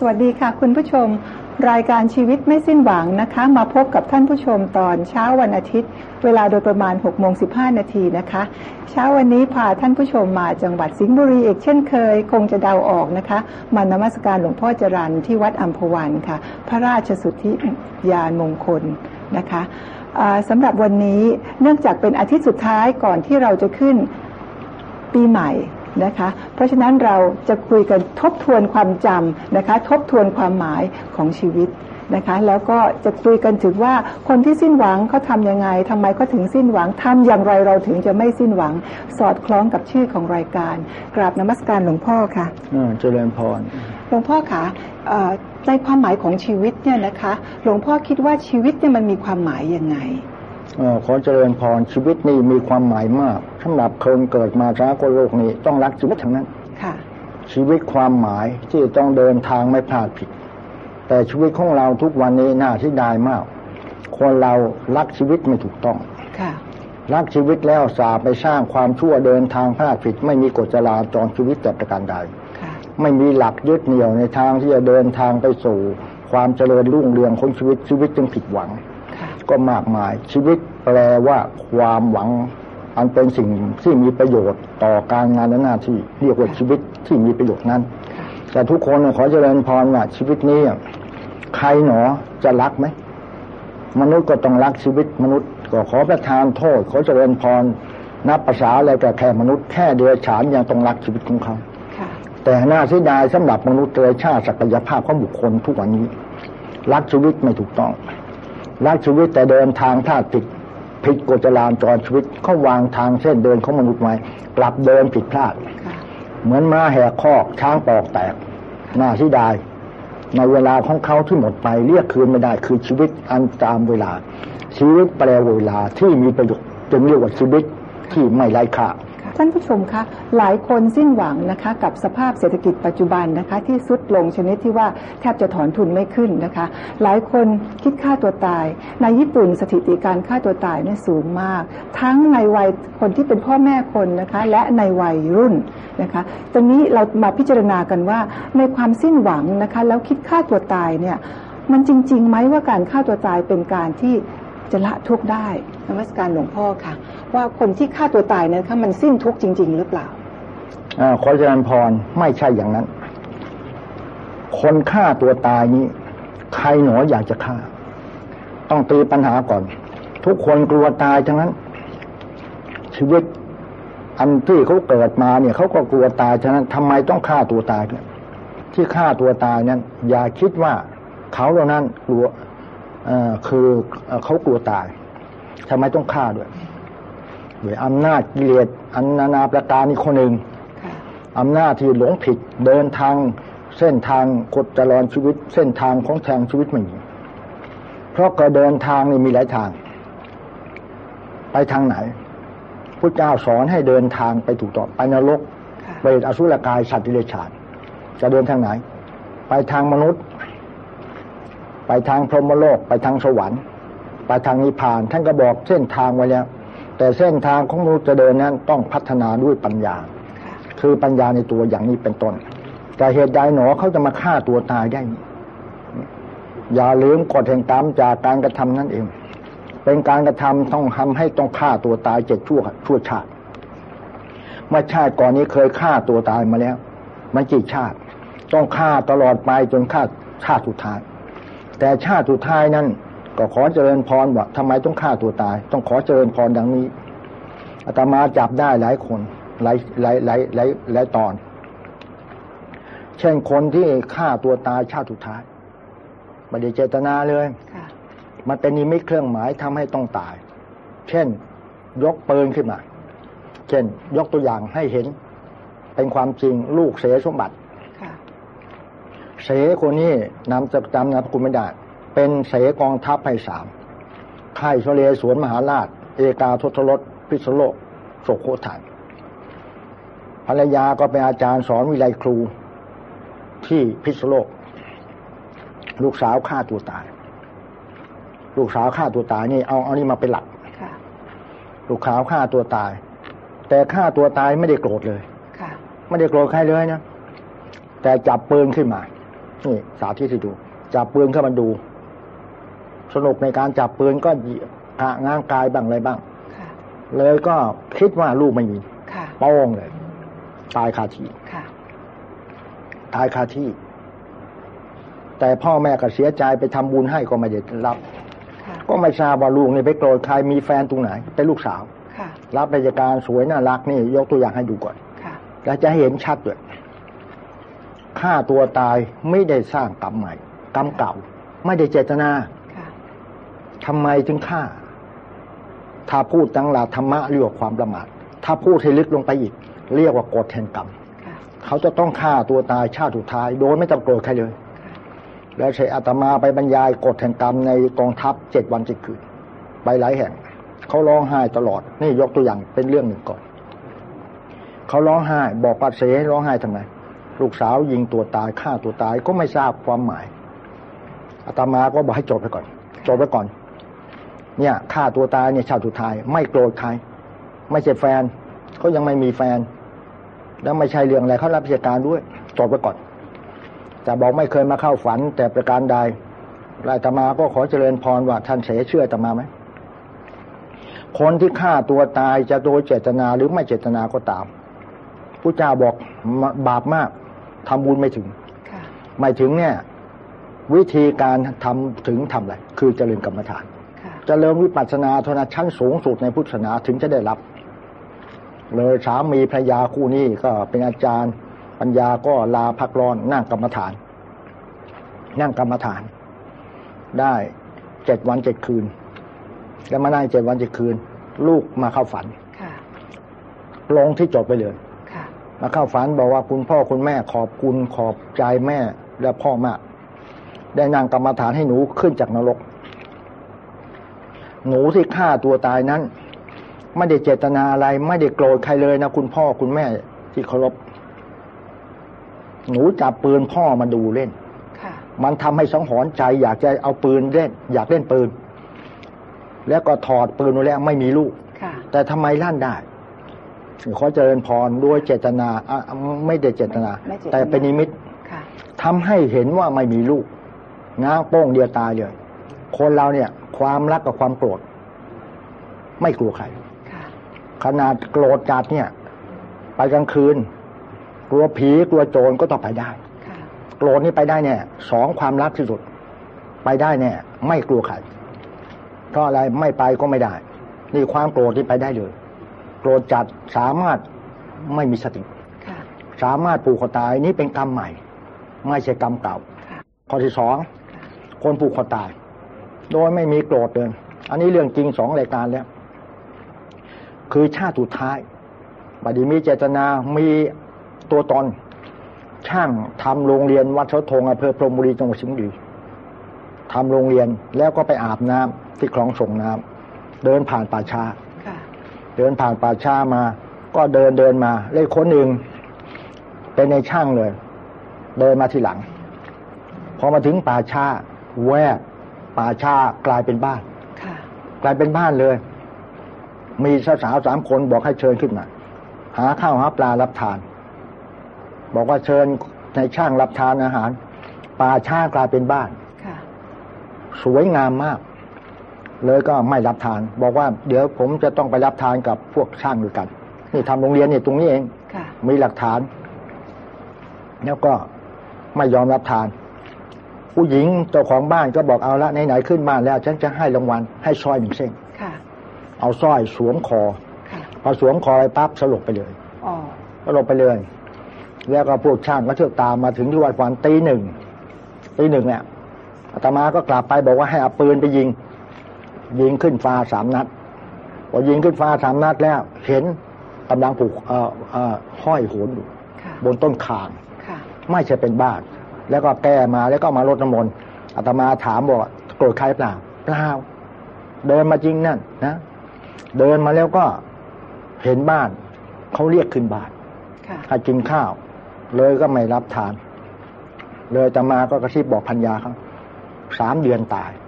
สวัสดีค่ะคุณผู้ชม รายการชีวิตไม่สิ้นหวังนะคะ มาพบกับท่านผู้ชมตอนเช้าวันอาทิตย์ เวลาโดยประมาณ6โมง15นาทีนะคะ เช้าวันนี้พาท่านผู้ชมมาจังหวัดสิงห์บุรีอีกเช่นเคย คงจะเดาออกนะคะ มานมัสการหลวงพ่อจรันที่วัดอัมพวันค่ะ พระราชสุทธิยานมงคลนะคะสำหรับวันนี้เนื่องจากเป็นอาทิตย์สุดท้ายก่อนที่เราจะขึ้นปีใหม่ นะคะ เพราะฉะนั้นเราจะคุยกันทบทวนความจำนะคะ ทบทวนความหมายของชีวิตนะคะ แล้วก็จะคุยกันถึงว่าคนที่สิ้นหวังเขาทำยังไงทำไมเขาถึงสิ้นหวังทำอย่างไรเราถึงจะไม่สิ้นหวัง สอดคล้องกับชื่อของรายการ กราบนมัสการหลวงพ่อค่ะอ่าเจริญพรหลวงพ่อคะเอ่อในความหมายของชีวิตเนี่ยนะคะ หลวงพ่อคิดว่าชีวิตเนี่ยมันมีความหมายยังไงเอ่อ ขอเจริญพรชีวิตนี่มีความหมายมากสำหรับคนเกิดมาช้ากโลกนี้ต้องรักชีวิตทั้งนั้นค่ะ ชีวิตความหมายที่ต้องเดินทางไม่พลาดผิด แต่ชีวิตของเราทุกวันนี้น่าที่ดายมาก คนเรารักชีวิตไม่ถูกต้องค่ะรักชีวิตแล้วสาไปสร้างความชั่วเดินทางพลาดผิด ไม่มีกฎจราจรชีวิตแต่ประการใดค่ะไม่มีหลักยึดเหนี่ยวในทางที่จะเดินทางไปสู่ ความเจริญรุ่งเรืองของชีวิตชีวิตจึงผิดหวังค่ะ ก็มากมาย ชีวิตแปลว่าความหวัง อันเป็นสิ่งที่มีประโยชน์ต่อการงานและหน้าที่เรียกว่าชีวิตที่มีประโยชน์นั้นค่ะแต่ทุกคนขอเจริญพรว่าชีวิตนี้ ใครหนอจะรักไหมมนุษย์ก็ต้องรักชีวิตมนุษย์ก็ขอประทานโทษขอเจริญพรนับภาษาอะไรกับแค่มนุษย์แค่เดือฉานยังต้องรักชีวิตของเขาค่ะแต่น่าเสียดายสำหรับมนุษย์เลยชาติศักยภาพของบุคคลทุกวันนี้ รักชีวิตไม่ถูกต้อง รักชีวิตแต่เดินทางพลาดผิดผิดกฎจราจรชีวิตเขาวางทางเส้นเดินของมนุษย์ไว้กลับเดินผิดพลาด เหมือนม้าแหกคอกช้างปอกแตกน่าเสียดายในเวลาของเขาที่หมดไปเรียกคืนไม่ได้คือชีวิตอันตามเวลา ชีวิตแปลเวลาที่มีประโยชน์จึงเรียกว่าชีวิตที่ไม่ไร้ค่า ท่านผู้ชมคะหลายคนสิ้นหวังนะคะกับสภาพเศรษฐกิจปัจจุบันนะคะที่สุดลงชนิดที่ว่าแทบจะถอนทุนไม่ขึ้นนะคะ หลายคนคิดฆ่าตัวตาย ในญี่ปุ่นสถิติการฆ่าตัวตายเนี่ยสูงมาก ทั้งในวัยคนที่เป็นพ่อแม่คนนะคะและในวัยรุ่นนะคะตรงนี้เรามาพิจารณากันว่าในความสิ้นหวังนะคะแล้วคิดฆ่าตัวตายเนี่ยมันจริงๆไหมว่าการฆ่าตัวตายเป็นการที่ จะละทุกข์ได้นมัสการหลวงพ่อค่ะ ว่าคนที่ฆ่าตัวตายนั้นคะมันสิ้นทุกข์จริง ๆ หรือเปล่าอาขอเจริญพรไม่ใช่อย่างนั้น คนฆ่าตัวตายนี้ ใครหนออยากจะฆ่า ต้องตีปัญหาก่อน ทุกคนกลัวตายทั้งนั้น ชีวิตอันที่เขาเกิดมาเนี่ยเขาก็กลัวตายฉะนั้นทำไมต้องฆ่าตัวตายเนี่ยที่ฆ่าตัวตายนั้น อย่าคิดว่าเขาเหล่านั้นกลัว คือเอ่อเขากลัวตายทำไมต้องฆ่าด้วยด้วยอำนาจกิเลสอันนานาประการนี่คนหนึ่งค่ะอำนาจที่หลงผิดเดินทางเส้นทางกฎจราจรชีวิต เส้นทางของทางชีวิตไม่มีเพราะการเดินทางนี่มีหลายทาง ไปทางไหนพุทธเจ้าสอนให้เดินทางไปถูกต้องไปนรกค่ะเปรตอสุรกายสัตว์ดิเรกชานจะเดินทางไหน ไปทางมนุษย์ ไปทางพรหมโลก ไปทางสวรรค์ไปทางนิพพาน ท่านก็บอกเส้นทางไว้แล้ว แต่เส้นทางของมนุษย์จะเดินนั้นต้องพัฒนาด้วยปัญญา คือปัญญาในตัวอย่างนี้เป็นต้น แต่เหตุใดหนอเขาจะมาฆ่าตัวตายได้ อย่าลืมกฎแห่งกรรมจากการกระทำนั่นเอง เป็นการกระทำต้องทำให้ต้องฆ่าตัวตายเจ็ดชั่วชั่วชาติเมื่อชาติก่อนนี้เคยฆ่าตัวตายมาแล้ว มันกี่ชาติ ต้องฆ่าตลอดไปจนฆ่าชาติสุดท้าย แต่ชาติสุดท้ายนั้น ก็ขอเจริญพรว่าทำไมต้องฆ่าตัวตาย ต้องขอเจริญพรดังนี้อาตมาจับได้หลายคนหลายหลายหลายหลายหลายตอน เช่นคนที่ฆ่าตัวตายชาติสุดท้ายไม่ได้เจตนาเลยค่ะมันเป็นนิมิตเครื่องหมายทำให้ต้องตาย เช่น ยกปืนขึ้นมา เช่น ยกตัวอย่างให้เห็น เป็นความจริงลูกเสสมบัติค่ะ เสคนนี้นำจะจำนามสกุลไม่ได้เป็นเสกองทัพไพศาลค่ายชเลสวนมหาราช เอกาทศรสพิษณุโลกโศกโคถันภรรยาก็เป็นอาจารย์สอนวิไลครูที่พิษณุโลก ลูกสาวฆ่าตัวตาย ลูกสาวฆ่าตัวตายนี่เอาเอานี่มาเป็นหลักค่ะลูกสาวฆ่าตัวตาย แต่ฆ่าตัวตายไม่ได้โกรธเลยค่ะไม่ได้โกรธใครเลยนะแต่จับปืนขึ้นมา นี่สาธิตให้ดู จับปืนเข้ามาดู สนุกในการจับปืนก็หะง้างกายบ้างอะไรบ้างค่ะเลยก็คิดว่าลูกไม่มีค่ะโป้งเลย ตายคาที่ค่ะตายคาที่ แต่พ่อแม่ก็เสียใจไปทำบุญให้ก็ไม่ได้รับค่ะก็ไม่ทราบว่าลูกนี่ไปโกรธใครมีแฟนตรงไหน เป็นลูกสาวค่ะรับราชการสวยน่ารักนี่ ยกตัวอย่างให้ดูก่อนค่ะแล้วจะให้เห็นชัดด้วย ฆ่าตัวตายไม่ได้สร้างกรรมใหม่กรรมเก่า ไม่ได้เจตนาค่ะทำไมถึงฆ่า ถ้าพูดตั้งหลักธรรมะเรียกว่าความประมาทถ้าพูดให้ลึกลงไปอีก เรียกว่ากฎแห่งกรรมค่ะเขาจะต้องฆ่าตัวตายชาติสุดท้าย โดยไม่ต้องโกรธใครเลย แล้วใช้อาตมาไปบรรยายกฎแห่งกรรมในกองทัพเจ็ดวันเจ็ดคืนไปหลายแห่งเขาร้องไห้ตลอด นี่ยกตัวอย่างเป็นเรื่องหนึ่งก่อนเขาร้องไห้บอกปัดเสร้องไห้ทำไม ลูกสาวยิงตัวตายฆ่าตัวตายก็ไม่ทราบความหมายอาตมาก็บอกให้จบไปก่อนจบไปก่อน เนี่ยฆ่าตัวตายเนี่ยชาติสุดท้าย ไม่โกรธใคร ไม่ใช่แฟนเขายังไม่มีแฟน แล้วไม่ใช่เรื่องอะไรเขารับราชการด้วยจบไปก่อนแต่บอกไม่เคยมาเข้าฝัน แต่ประการใดอาตมาก็ขอเจริญพรว่าท่านเสเชื่ออาตมาไหมคนที่ฆ่าตัวตายจะโดยเจตนาหรือไม่เจตนาก็ตามผู้เจ้าบอกบาปมาก ทำบุญไม่ถึงค่ะไม่ถึงเนี่ย วิธีการทำถึงทำอะไรคือเจริญกรรมฐานค่ะเจริญวิปัสสนาเทานาชั้นสูงสุดในพุทธศาสนาถึงจะได้รับ เลยสามีภรรยาคู่นี้ก็เป็นอาจารย์ปัญญาก็ลาพักร้อนนั่งกรรมฐาน นั่งกรรมฐาน ได้เจ็ดวันเจ็ดคืน แล้วมานั่งเจ็ดวันเจ็ดคืน ลูกมาเข้าฝันค่ะลงที่จดไปเลยค่ะ มาเข้าฝันบอกว่าคุณพ่อคุณแม่ขอบคุณขอบใจแม่และพ่อมากได้นางกรรมฐานให้หนูขึ้นจากนรก หนูที่ฆ่าตัวตายนั้น ไม่ได้เจตนาอะไร ไม่ได้โกรธใครเลยนะคุณพ่อคุณแม่ที่เคารพหนูจับปืนพ่อมาดูเล่นค่ะมันทำให้สังหรณ์ใจ อยากจะเอาปืนเล่น อยากเล่นปืน แล้วก็ถอดปืนแล้วไม่มีลูกค่ะแต่ทำไมลั่นได้ ขอเจริญพรด้วยเจตนาอะไม่ได้เจตนาไม่เจตนา แต่เป็นนิมิตค่ะทำให้เห็นว่าไม่มีลูกง้างโป้งเดียวตายเลยคนเราเนี่ย ความรักกับความโกรธไม่กลัวใครค่ะขนาดโกรธจัดเนี่ย ไปกลางคืน กลัวผีกลัวโจรก็ต้องไปได้ค่ะโกรธนี่ไปได้เนี่ยสองความรักที่สุด ไปได้เนี่ย ไม่กลัวใครเพราะอะไรไม่ไปก็ไม่ได้ นี่ความโกรธที่ไปได้เลย โกรธจัดสามารถไม่มีสติค่ะสามารถผูกคอตายนี่เป็นกรรมใหม่ ไม่ใช่กรรมเก่าค่ะข้อที่สองค่ะคนผูกคอตาย โดยไม่มีโกรธเลยอันนี้เรื่องจริงสองรายการแล้ว คือชาติสุดท้ายบัดนี้มีเจตนามีตัวตนช่างทำโรงเรียนวัดเสาธงอำเภอพรหมบุรีจังหวัดสิงห์บุรีทำโรงเรียนแล้วก็ไปอาบน้ำที่คลองส่งน้ำเดินผ่านป่าช้าค่ะ เดินผ่านป่าช้ามา ก็เดินเดินมาเลยคนหนึ่งเป็นในช่างเลย เดินมาทีหลัง พอมาถึงป่าช้าแวบป่าช้ากลายเป็นบ้านค่ะกลายเป็นบ้านเลย มีสาวๆสามคนบอกให้เชิญขึ้นมาหาข้าวหาปลารับทาน บอกว่าเชิญในช่างรับทานอาหารป่าช้ากลายเป็นบ้านค่ะสวยงามมาก เลยก็ไม่รับทาน บอกว่าเดี๋ยวผมจะต้องไปรับทานกับพวกช่างด้วยกัน นี่ทำโรงเรียนเนี่ยตรงนี้เองค่ะมีหลักฐาน แล้วก็ไม่ยอมรับทาน ผู้หญิงเจ้าของบ้านก็บอกเอาละไหนๆขึ้นบ้านแล้ว ฉันจะให้รางวัลให้สร้อยหนึ่งเส้นค่ะเอาสร้อยสวมคอค่ะพอสวมคอไปปั๊บสลบไปเลยอ๋อสลบไปเลย แล้วก็พวกช่างก็เที่ยวตามมาถึงที่วัดวันตีหนึ่งตีหนึ่งเนี่ยอาตมาก็กลับไปบอกว่าให้เอาปืนไปยิง ยิงขึ้นฟ้าสามนัดพอยิงขึ้นฟ้าสามนัดแล้ว เห็นกำลังผูกเอ่อเอ่อห้อยโหนอยู่ค่ะบนต้นคางค่ะไม่ใช่เป็นบ้านแล้วก็แก้มาแล้วก็มารดน้ำมนต์อาตมาถามบอกว่าโกรธใครเปล่าเปล่าเดินมาจริงนั่นนะ เดินมาแล้วก็เห็นบ้านเขาเรียกขึ้นบ้านค่ะให้กินข้าว เลยก็ไม่รับทาน เลยอาตมาก็กระซิบบอกพัญญาเขาสามเดือนตายค่ะ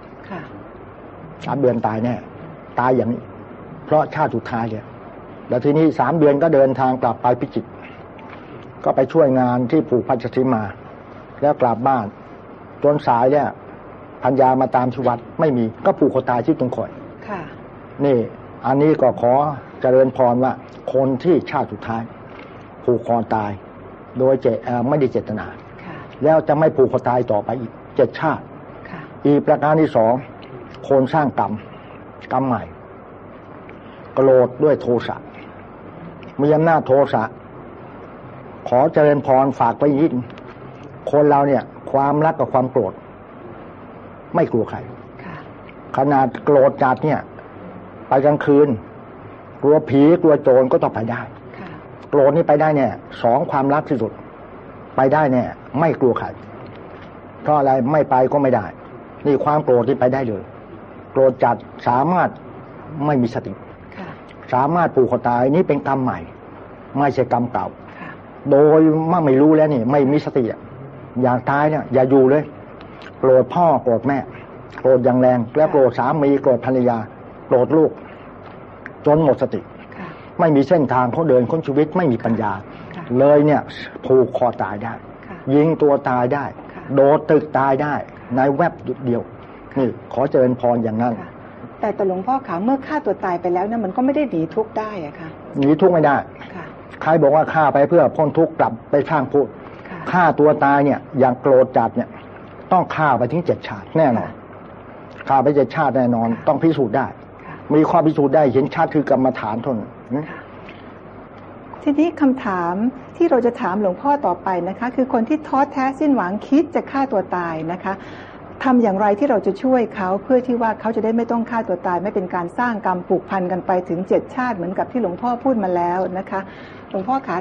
สามเดือนตายแน่ตายอย่างนี้ เพราะชาติสุดท้ายเลยแล้วทีนี้สามเดือนก็เดินทางกลับไปพิจิตรก็ไปช่วยงานที่ผูกพัชชิมา แล้วกลับบ้านจนสายเนี่ยพัญญามาตามชีวัดไม่มีก็ผูกคอตายที่ตรงคอยค่ะนี่ อันนี้ก็ขอเจริญพรว่า คนที่ชาติสุดท้าย ผูกคอตาย โดยเจเอ่อไม่ได้เจตนาค่ะแล้วจะไม่ผูกคอตายต่อไปอีกเจ็ดชาติค่ะอีกประการที่สอง คนสร้างกรรมกรรมใหม่โกรธด้วยโทสะมีอำนาจโทสะขอเจริญพรฝากไปยินคนเราเนี่ย ความรักกับความโกรธ ไม่กลัวใครค่ะขนาดโกรธจัดเนี่ย ไปกลางคืน กลัวผีกลัวโจรก็ต้องไปได้ค่ะโกรธนี่ไปได้เนี่ยสองความรักที่สุด ไปได้เนี่ย ไม่กลัวใครเพราะอะไรไม่ไปก็ไม่ได้ นี่ความโกรธที่ไปได้เลย โกรธจัดสามารถไม่มีสติค่ะสามารถผูกคอตายนี่เป็นกรรมใหม่ ไม่ใช่กรรมเก่าค่ะโดยเมื่อไม่รู้แล้วนี่ ไม่มีสติอะอยากตายเนี่ย อย่าอยู่เลยโกรธพ่อโกรธแม่โกรธอย่างแรง แล้วโกรธสามีโกรธภรรยาโกรธลูก จนหมดสติค่ะไม่มีเส้นทางเขาเดินคนชีวิตไม่มีปัญญาค่ะเลยเนี่ยผูกคอตายได้ค่ะยิงตัวตายได้ค่ะโดดตึกตายได้ในแวบเดียว นี่ขอเจริญพรอย่างนั้นค่ะแต่แต่หลวงพ่อขาเมื่อฆ่าตัวตายไปแล้วเนี่ยมันก็ไม่ได้หนีทุกข์ได้อะค่ะหนีทุกข์ไม่ได้ค่ะใครบอกว่าฆ่าไปเพื่อพ้นทุกข์กลับไปสร้างพูดค่ะฆ่าตัวตายเนี่ย อย่างโกรธจัดเนี่ย ต้องฆ่าไปถึงเจ็ดชาติแน่นอนฆ่าไปเจ็ดชาติแน่นอน ต้องพิสูจน์ได้ค่ะมีข้อพิสูจน์ได้เห็นชัดคือกรรมฐานเทานนค่ะทีนี้คำถามที่เราจะถามหลวงพ่อต่อไปนะคะ คือคนที่ท้อแท้สิ้นหวังคิดจะฆ่าตัวตายนะคะ ทำอย่างไรที่เราจะช่วยเขาเพื่อที่ว่าเขาจะได้ไม่ต้องฆ่าตัวตาย ไม่เป็นการสร้างกรรมผูกพันกันไปถึงเจ็ดชาติเหมือนกับที่หลวงพ่อพูดมาแล้วนะคะหลวงพ่อคะ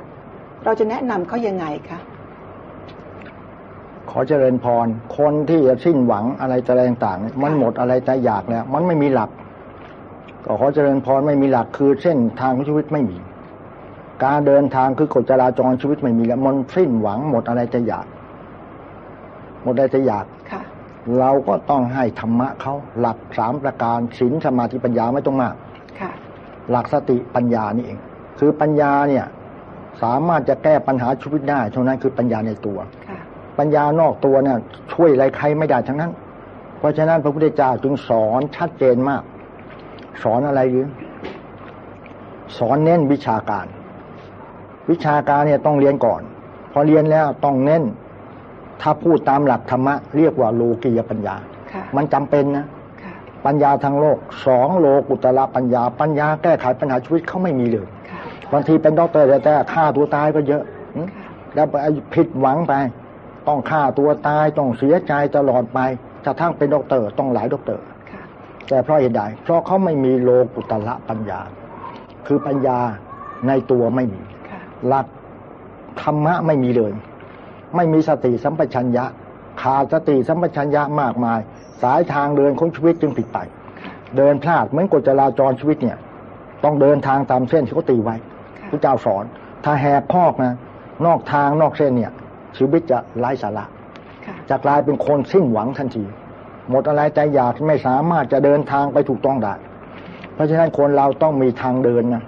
เราจะแนะนำเขายังไงคะขอเจริญพร คนที่จะสิ้นหวังอะไรอะไรต่างๆเนี่ยมันหมดอะไรใจอยากแล้ว มันไม่มีหลัก ก็ขอเจริญพรไม่มีหลักคือเส้นทางของชีวิตไม่มี การเดินทางคือกฎจราจรชีวิตไม่มีแล้ว มันสิ้นหวังหมดอะไรใจอยาก หมดอะไรใจอยากค่ะ เราก็ต้องให้ธรรมะเขาหลักสามประการศีลสมาธิปัญญาไม่ต้องมากค่ะหลักสติปัญญานี่เอง คือปัญญาเนี่ย สามารถจะแก้ปัญหาชีวิตได้เท่านั้นคือปัญญาในตัวค่ะปัญญานอกตัวเนี่ย ช่วยอะไรใครไม่ได้ทั้งนั้น เพราะฉะนั้นพระพุทธเจ้าจึงสอนชัดเจนมาก สอนอะไรหรือสอนเน้นวิชาการ วิชาการเนี่ยต้องเรียนก่อน พอเรียนแล้วต้องเน้น ถ้าพูดตามหลักธรรมะเรียกว่าโลกียปัญญาค่ะมันจำเป็นนะค่ะปัญญาทางโลกสองโลกุตละปัญญา ปัญญาแก้ไขปัญหาชีวิตเขาไม่มีเลยค่ะบางทีเป็นด็อกเตอร์แต่แต่ฆ่าตัวตายก็เยอะหึค่ะแล้วไปผิดหวังไป ต้องฆ่าตัวตายต้องเสียใจตลอดไปจะทั้งเป็นด็อกเตอร์ต้องหลายด็อกเตอร์ค่ะแต่เพราะเหตุใดเพราะเขาไม่มีโลกุตตรปัญญา คือปัญญาในตัวไม่มีค่ะหลักธรรมะไม่มีเลย ไม่มีสติสัมปชัญญะ ขาดสติสัมปชัญญะมากมาย สายทางเดินของชีวิตจึงผิดไปค่ะเดินพลาดเหมือนกฎจราจรชีวิตเนี่ย ต้องเดินทางตามเส้นที่เขาตีไว้ค่ะพระเจ้าสอน ถ้าแหกพอกนะนอกทางนอกเส้นเนี่ย ชีวิตจะไร้สาระค่ะจะกลายเป็นคนสิ้นหวังทันที หมดอะไรใจอยากไม่สามารถจะเดินทางไปถูกต้องได้ เพราะฉะนั้นคนเราต้องมีทางเดินนะ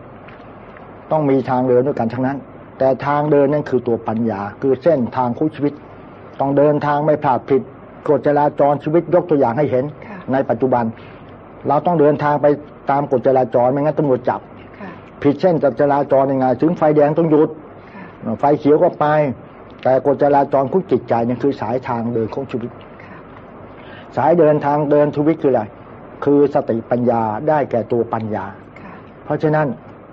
ต้องมีทางเดินด้วยกันทั้งนั้น แต่ทางเดินนั่นคือตัวปัญญา คือเส้นทางคู่ชีวิต ต้องเดินทางไม่พลาดผิดกฎจราจรชีวิตยกตัวอย่างให้เห็นค่ะในปัจจุบัน เราต้องเดินทางไปตามกฎจราจรไม่งั้นตำรวจจับค่ะผิดเส้นจราจรยังไงถึงไฟแดงต้องหยุดค่ะไฟเขียวก็ไป แต่กฎจราจรของจิตใจเนี่ยคือสายทางเดินของชีวิตค่ะสายเดินทางเดินชีวิตคืออะไรคือสติปัญญาได้แก่ตัวปัญญาค่ะเพราะฉะนั้น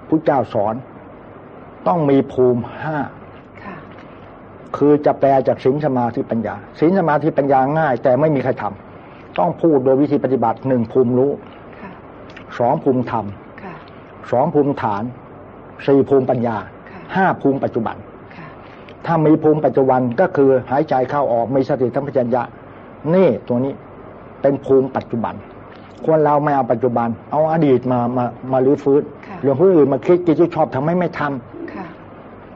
พุทธเจ้าสอน ต้องมีภูมิห้าค่ะคือจะแปลจากศีลสมาธิปัญญาศีลสมาธิปัญญาง่าย แต่ไม่มีใครทำต้องพูดโดยวิธีปฏิบัติหนึ่งภูมิรู้ค่ะสองภูมิธรรมค่ะสองภูมิฐานสี่ภูมิปัญญาค่ะห้าภูมิปัจจุบันค่ะถ้ามีภูมิปัจจุบันก็คือหายใจเข้าออกมีสติสัมปชัญญะนี่ตัวนี้เป็นภูมิปัจจุบันควรเราไม่เอาปัจจุบัน เอาอดีตมามามาลื้อฟื้นค่ะเรื่องผู้อื่นมาคิดกิจที่ชอบทำไมไม่ทำค่ะ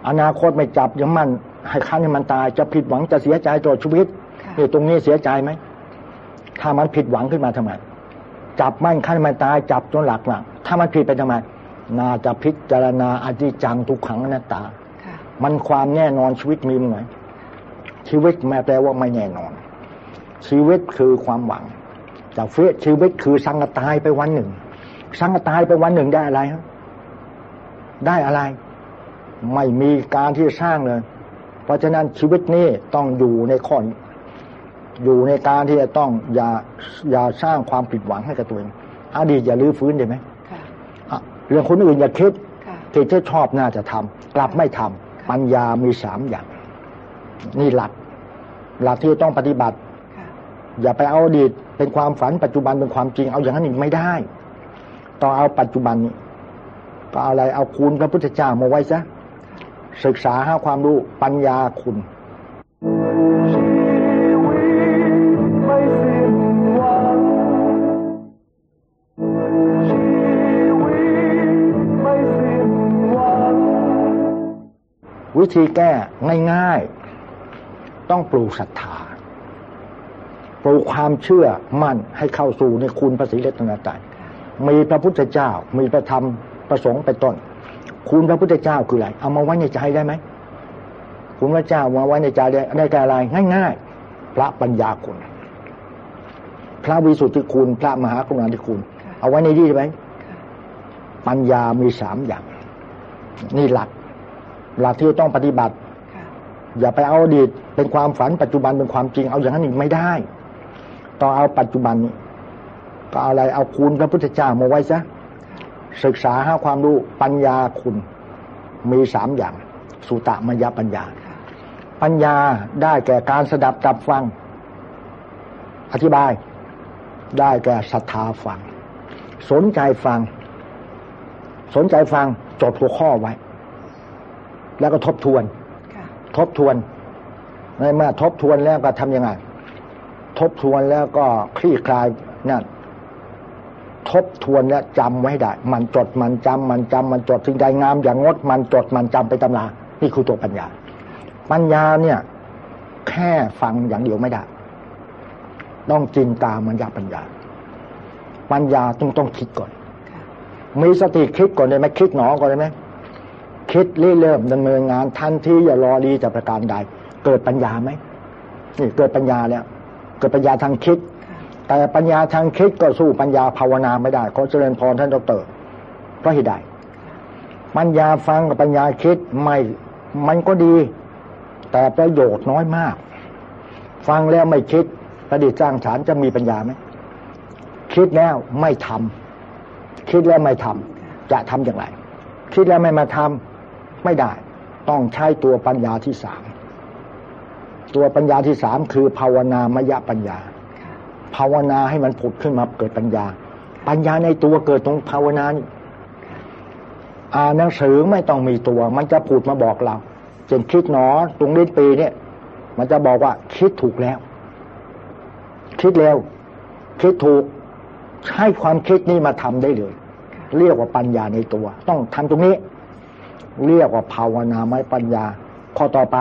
อนาคตไม่จับอยังมันให้คันให้มันตายจะผิดหวังจะเสียใจตลอดชีวิตค่ะนี่ตรงนี้เสียใจไหมถ้ามันผิดหวังขึ้นมาทำไมจับมันคันให้มันตายจับจนหลักหลังถ้ามันผิดไปทำไมน่าจะพิจารณาอนิจจังทุกขังอนัตตาค่ะมันความแน่นอนชีวิตมีมั้ยชีวิตแม้แปลว่าไม่แน่นอน ชีวิตคือความหวังจากเฟสชีวิตคือสังกตายไปวันหนึ่ง สังกตายไปวันหนึ่งได้อะไรครับได้อะไร ไม่มีการที่สร้างเลย เพราะฉะนั้นชีวิตนี้ต้องอยู่ในข้ออยู่ในการที่จะต้องอย่าอย่าสร้างความผิดหวังให้กับตัวเองอดีตอย่าลื้อฟื้นได้ไหมเรื่องคนอื่นอย่าคิดที่จะชอบน่าจะทำกลับไม่ทำปัญญามีสามอย่าง นี่หลัก หลักที่ต้องปฏิบัติ อย่าไปเอาอดีตเป็นความฝันปัจจุบันเป็นความจริง เอาอย่างนั้นอีกไม่ได้ ต้องเอาปัจจุบันนี้ก็เอาอะไรเอาคุณพระพุทธเจ้ามาไว้ซะ ศึกษาหาความรู้ปัญญาคุณวิธีแก้ง่ายๆ ต้องปลูกศรัทธา ปลูกความเชื่อมั่นให้เข้าสู่ในคุณพระศรีรัตนตรัยมีพระพุทธเจ้ามีพระธรรมประสงค์เป็นต้น คุณพระพุทธเจ้าคืออะไร เอามาไว้ในใจได้ไหม คุณพระเจ้ามาไว้ในใจได้ได้แก่อะไรง่ายๆ พระปัญญาคุณ พระวิสุทธิคุณ พระมหากรุณาธิคุณ เอาไว้ในที่ไหมปัญญามีสามอย่าง นี่หลัก หลักที่ต้องปฏิบัติ อย่าไปเอาอดีตเป็นความฝันปัจจุบันเป็นความจริง เอาอย่างนั้นอีกไม่ได้ ต้องเอาปัจจุบันนี้ก็เอาอะไรเอาคุณพระพุทธเจ้ามาไว้ซะ ศึกษาหาความรู้ปัญญาคุณมีสามอย่าง สุตมยปัญญา ปัญญาได้แก่การสดับจับฟัง อธิบาย ได้แก่ศรัทธาฟัง สนใจฟัง สนใจฟังจดหัวข้อไว้ แล้วก็ทบทวน ทบทวนในเมื่อทบทวนแล้วก็ทํำยังไง ทบทวนแล้วก็คลี่คลายนั่น ทบทวนและจำไว้ได้ มันจดมันจำมันจำมันจดสิ่งใดงามอย่างงดมันจดมันจำไปตำรานี่คือตัวปัญญา ปัญญาเนี่ย แค่ฟังอย่างเดียวไม่ได้ ต้องจินตามันยาปัญญา ปัญญาต้องต้องคิดก่อน มีสติคิดก่อนได้ไหมคิดหนอก่อนได้ไหมคิดเริ่มดำเนินงานทันทีอย่ารอรีจากประการใด เกิดปัญญาไหมนี่เกิดปัญญาแล้ว เกิดปัญญาทางคิด แต่ปัญญาทางคิดก็สู้ปัญญาภาวนาไม่ได้ขอเจริญพรท่านดรเพราะเหตุใดปัญญาฟังกับปัญญาคิดไม่มันก็ดี แต่ประโยชน์น้อยมาก ฟังแล้วไม่คิดประดิษฐ์สร้างฐานจะมีปัญญาไหมคิดแล้วไม่ทำคิดแล้วไม่ทำจะทำอย่างไร คิดแล้วไม่มาทำไม่ได้ ต้องใช้ตัวปัญญาที่สามตัวปัญญาที่สามคือภาวนามยปัญญา ภาวนาให้มันผุดขึ้นมาเกิดปัญญา ปัญญาในตัวเกิดตรงภาวนานอ่านหนังสือไม่ต้องมีตัว มันจะผุดมาบอกเราเช่นคิดหนอตรงลิ้นปีเนี่ย มันจะบอกว่าคิดถูกแล้ว คิดแล้วคิดถูกใช้ความคิดนี้มาทำได้เลย เรียกว่าปัญญาในตัว ต้องทำตรงนี้ เรียกว่าภาวนาไม่ปัญญา ข้อต่อไป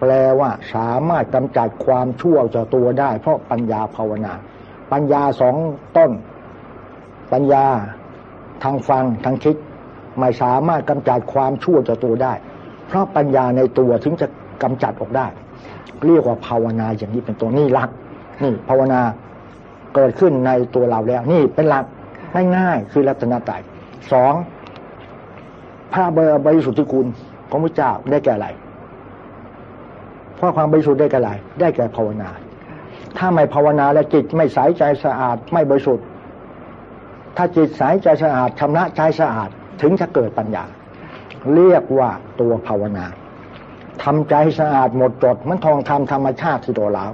แปลว่าสามารถกำจัดความชั่วจากตัวได้ เพราะปัญญาภาวนา ปัญญาสองต้น ปัญญาทางฟังทางคิดไม่สามารถกำจัดความชั่วจากตัวได้ เพราะปัญญาในตัวถึงจะกำจัดออกได้ เรียกว่าภาวนาอย่างนี้เป็นตัวนี่หลัก นี่ภาวนาเกิดขึ้นในตัวเราแล้ว นี่เป็นหลักง่ายๆคือรัตนตรัยสองพระบริสุทธิคุณของพระเจ้าได้แก่อะไร เพราะความบริสุทธิ์ได้แก่อะไรได้แก่ภาวนา ถ้าไม่ภาวนาแล้วจิตไม่ใสใจสะอาดไม่บริสุทธิ์ ถ้าจิตใสใจสะอาดชำระใจสะอาดถึงจะเกิดปัญญา เรียกว่าตัวภาวนาทำใจสะอาดหมดจดมันทองคำธรรมชาติที่ตัวเรา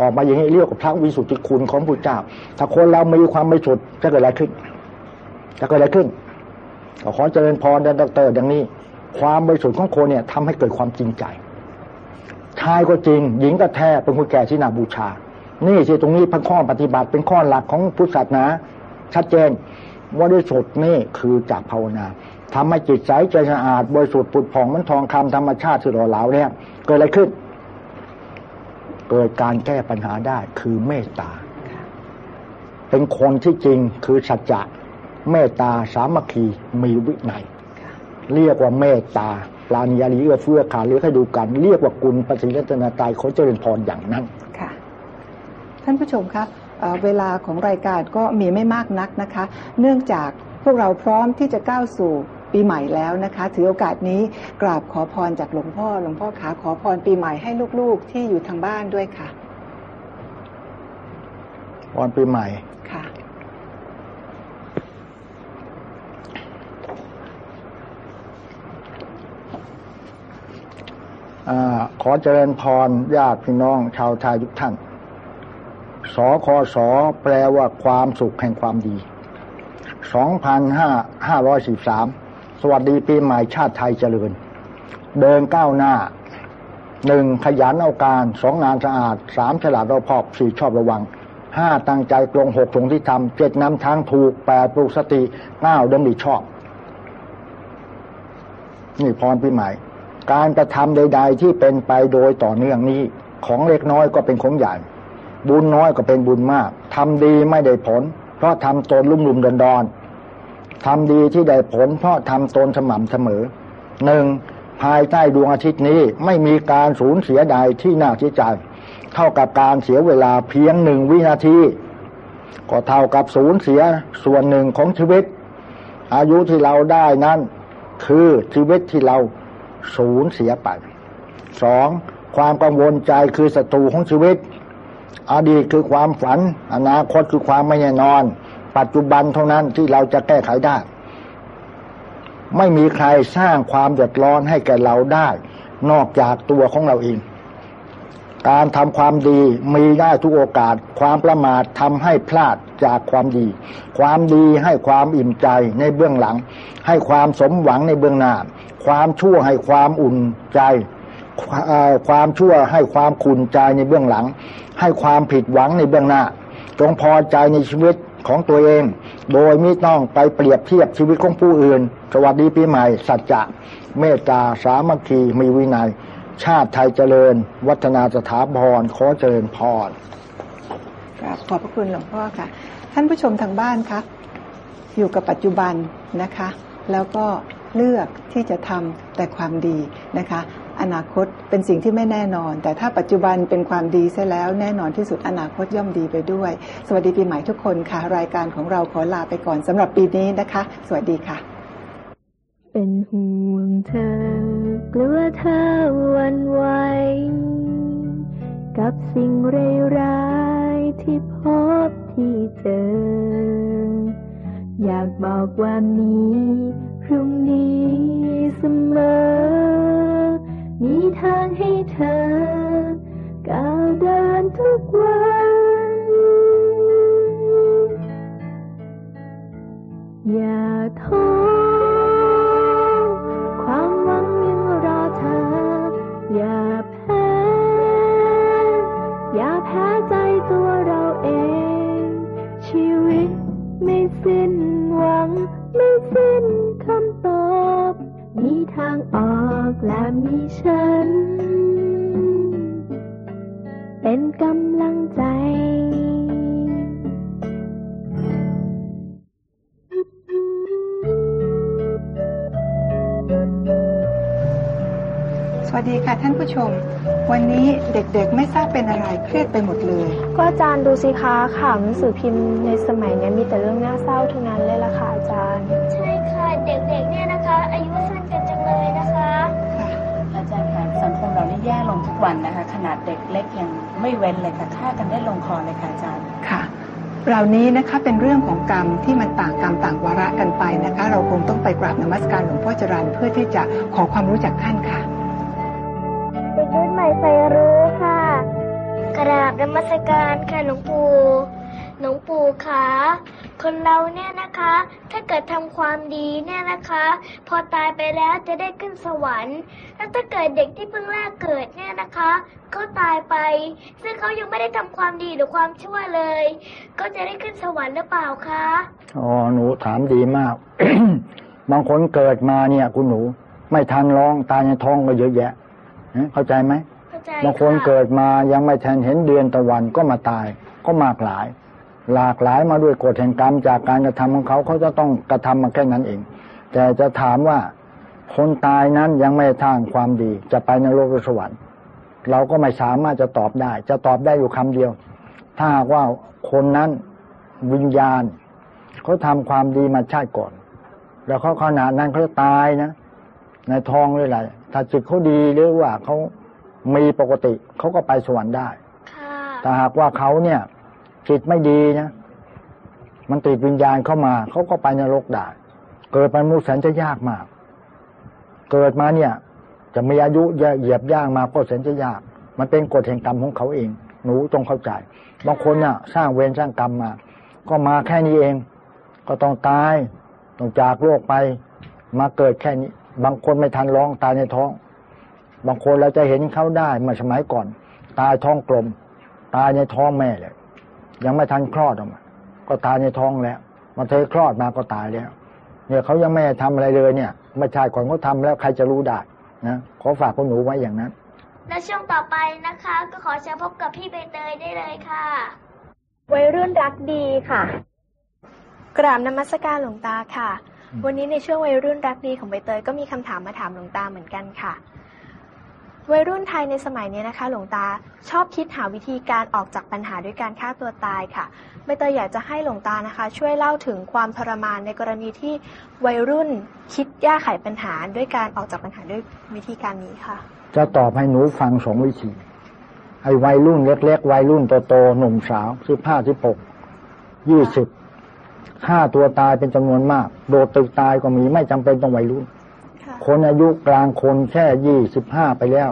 ออกมาอย่างนี้เรียกว่าพระวิสุทธิคุณของพระเจ้า ถ้าคนเรามีความบริสุทธิ์จะเกิดอะไรขึ้น จะเกิดอะไรขึ้นขอเจริญพรเดนดรอย่างนี้ ความบริสุทธิ์ของคนเนี่ยทำให้เกิดความจริงใจ ชายก็จริง หญิงก็แท้เป็นคนแก่ที่นาบูชา นี่สิตรงนี้พันข้อปฏิบัติเป็นข้อหลักของพุทธศาสนาชัดเจนว่าบริสุทธิ์นี่คือจากภาวนาทำให้จิตใสใจสะอาดบริสุทธิ์ปุดผ่องมันทองคำธรรมชาติที่หล่อเหลาเนี่ยเกิดอะไรขึ้น เกิดการแก้ปัญหาได้คือเมตตา เป็นคนที่จริงคือสัจจะเมตตาสามัคคีมีวินัยเรียกว่าเมตตา ปราณียาลีเอื้อเฟื้อขาเลี้ยให้ดูกัน เรียกว่ากุลปฏิรัตนาตายเขาเจริญพรอย่างนั้นค่ะานผู้ชมคะเอ่อเวลาของรายการก็มีไม่มากนักนะคะ เนื่องจากพวกเราพร้อมที่จะก้าวสู่ปีใหม่แล้วนะคะ ถือโอกาสนี้กราบขอพรจากหลวงพ่อหลวงพ่อขาขอพรปีใหม่ให้ลูกๆที่อยู่ทางบ้านด้วยค่ะวันปีใหม่ ค่ะ อขอเจริญพรญาติพี่น้องชาวไทยทุกท่าน สคสแปลว่าความสุขแห่งความดี 2,543 สวัสดีปีใหม่ชาติไทยเจริญ เดินก้าวหน้า หนึ่งขยันเอาการสองงานสะอาดสามฉลาดรอบคอบสี่ชอบระวังห้าตั้งใจตรงหกตรงที่ทำเจ็ดนำทางถูกแปดปลูกสติเก้าดำริชอบ นี่พรปีใหม่ การกระทำใด ๆ ที่เป็นไปโดยต่อเนื่องนี้ ของเล็กน้อยก็เป็นของใหญ่ บุญน้อยก็เป็นบุญมากทำดีไม่ได้ผล เพราะทำตนลุ่มลุมดอนดอนทำดีที่ได้ผล เพราะทำตนสม่ำเสมอหนึ่งภายใต้ดวงอาทิตย์นี้ไม่มีการสูญเสียใดที่น่าเสียใจเท่ากับการเสียเวลาเพียงหนึ่งวินาทีก็เท่ากับสูญเสียส่วนหนึ่งของชีวิต อายุที่เราได้นั้น คือชีวิตที่เรา สูญเสียไปสองความกังวลใจคือศัตรูของชีวิต อดีตคือความฝัน อนาคตคือความไม่แน่นอน ปัจจุบันเท่านั้นที่เราจะแก้ไขได้ ไม่มีใครสร้างความเดือดร้อนให้แก่เราได้ นอกจากตัวของเราเอง การทำความดีมีได้ทุกโอกาส ความประมาททำให้พลาดจากความดี ความดีให้ความอิ่มใจในเบื้องหลัง ให้ความสมหวังในเบื้องหน้า ความชั่วให้ความอุ่นใจความชั่วให้ความขุนใจในเบื้องหลัง ให้ความผิดหวังในเบื้องหน้า จงพอใจในชีวิตของตัวเอง โดยไม่ต้องไปเปรียบเทียบชีวิตของผู้อื่น สวัสดีปีใหม่ สัจจะเมตตาสามัคคีมีวินัย ชาติไทยเจริญ วัฒนาสถาพรขอเจริญพรขอบพระคุณหลวงพ่อค่ะ ท่านผู้ชมทางบ้านครับอยู่กับปัจจุบันนะคะ แล้วก็ เลือกที่จะทำแต่ความดีนะคะ อนาคตเป็นสิ่งที่ไม่แน่นอน แต่ถ้าปัจจุบันเป็นความดีเสียแล้วแน่นอนที่สุดอนาคตย่อมดีไปด้วย สวัสดีปีใหม่ทุกคนค่ะ รายการของเราขอลาไปก่อนสำหรับปีนี้นะคะ สวัสดีค่ะ เป็นห่วงเธอกลัวเธอวันไหวกับสิ่งร้ายที่พบที่เจอ อยากบอกว่ามี รุ่งนี้เสมอ มีทางให้เธอก้าวเดินทุกวันอย่าท้อ ออกและมีฉัน เป็นกำลังใจสวัสดีค่ะท่านผู้ชม วันนี้เด็กๆไม่ทราบเป็นอะไรเครียดไปหมดเลย ก็อาจารย์ดูสิคะข่าวหนังสือพิมพ์ในสมัยนี้มีแต่เรื่องน่าเศร้าทั้งนั้นเลยล่ะค่ะอาจารย์ เด็กเล็กยังไม่เว้นเลยค่ะฆ่ากันได้ลงคอเลยค่ะอาจารย์ค่ะเหล่านี้นะคะเป็นเรื่องของกรรมที่มันต่างกรรมต่างวาระกันไปนะคะ เราคงต้องไปกราบนมัสการหลวงพ่อจรันเพื่อที่จะขอความรู้จากท่านค่ะเด็กรุ่นใหม่ใฝ่รู้ค่ะ กราบนมัสการค่ะหลวงปู่หลวงปู่คะคนเราเนี่ยนะคะถ้าเกิดทำความดีเนี่ยนะคะ พอตายไปแล้วจะได้ขึ้นสวรรค์ แล้วถ้าเกิดเด็กที่เพิ่งแรกเกิดเนี่ยนะคะเขาตายไป ซึ่งเขายังไม่ได้ทำความดีหรือความชั่วเลย ก็จะได้ขึ้นสวรรค์หรือเปล่าคะอ๋อหนูถามดีมาก บางคนเกิดมาเนี่ย คุณหนู ไม่ทันร้องตายในท้องก็เยอะแยะเอ๊ะเข้าใจไหมเข้าใจบางคนค่ะเกิดมายังไม่ทันเห็นเดือนตะวันก็มาตายก็มากหลาย หลากหลายมาด้วยกฎแห่งกรรมจากการกระทำของเขาเขาจะต้องกระทำมาแค่นั้นเอง แต่จะถามว่าคนตายนั้นยังไม่ทางความดี จะไปในโลกสวรรค์ เราก็ไม่สามารถจะตอบได้ จะตอบได้อยู่คำเดียว ถ้าหากว่าคนนั้นวิญญาณเขาทำความดีมาชาติก่อน แล้วเขาขนาดนั้นเขาจะตายนะในท้องหรืออะไรถ้าจิตเขาดีหรือว่าเขามีปกติเขาก็ไปสวรรค์ได้ค่ะแต่หากว่าเขาเนี่ย จิตไม่ดีนะ มันติดวิญญาณเข้ามา เขาก็ไปนรกได้เกิดเป็นมนุษย์แสนจะยากมาก เกิดมาเนี่ย จะมีอายุเหยียบย่างมาก็แสนจะยาก มันเป็นกฎแห่งกรรมของเขาเอง หนูต้องเข้าใจบางคนเนี่ยสร้างเวรสร้างกรรมมา ก็มาแค่นี้เอง ก็ต้องตายต้องจากโลกไป มาเกิดแค่นี้ บางคนไม่ทันร้องตายในท้อง บางคนเราจะเห็นเขาได้เมื่อสมัยก่อน ตายท้องกลม ตายในท้องแม่เลย ยังไม่ทันคลอดออกมา ก็ตายในท้องแล้วมาเธอคลอดมาก็ตายแล้ว เนี่ยเขายังไม่ได้ทำอะไรเลยเนี่ยไม่ใช่ก่อนเขาทำแล้วใครจะรู้ได้นะขอฝากคุณหนูไว้อย่างนั้น และช่วงต่อไปนะคะ ก็ขอเชิญพบกับพี่ใบเตยได้เลยค่ะ วัยรุ่นรักดีค่ะ กราบนมัสการหลวงตาค่ะอืมวันนี้ในช่วงวัยรุ่นรักดีของใบเตยก็มีคำถามมาถามหลวงตาเหมือนกันค่ะ วัยรุ่นไทยในสมัยนี้นะคะ หลวงตาชอบคิดหาวิธีการออกจากปัญหาด้วยการฆ่าตัวตายค่ะใบเตยอยากจะให้หลวงตานะคะ ช่วยเล่าถึงความทรมานในกรณีที่วัยรุ่นคิดแก้ไขปัญหาด้วยการออกจากปัญหาด้วยวิธีการนี้ค่ะ จะตอบให้หนูฟังสองวิธีไอ้วัยรุ่นเล็กๆวัยรุ่นโตๆหนุ่มสาวสิบห้าสิบหกยี่สิบฆ่าตัวตายเป็นจำนวนมาก โดดตึกตายก็มีไม่จำเป็นต้องวัยรุ่น ค่ะคนอายุกลางคนแค่ยี่สิบห้าไปแล้ว